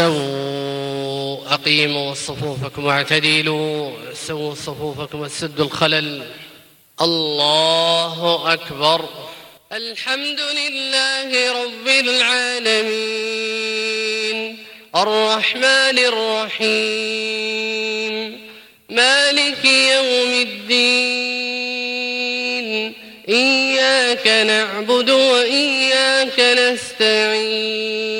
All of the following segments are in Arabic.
استووا أقيموا صفوفكم واعتدلوا سووا صفوفكم وسدوا الخلل. الله أكبر. الحمد لله رب العالمين. الرحمن الرحيم. مالك يوم الدين. إياك نعبد وإياك نستعين.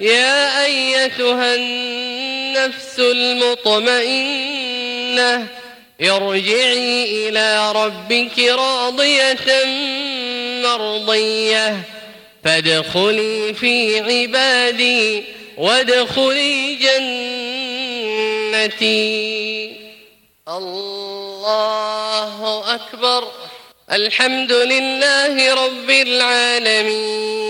يا أيتها النفس المطمئنة ارجعي إلى ربك راضية مرضية. فادخلي في عبادي وادخلي جنتي. الله أكبر. الحمد لله رب العالمين.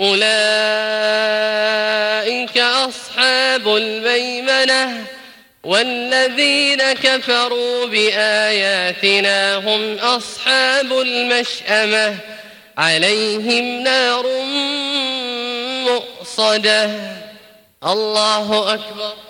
أولئك أصحاب الميمنة والذين كفروا بآياتنا هم أصحاب المشأمة عليهم نار مؤصدة. الله أكبر.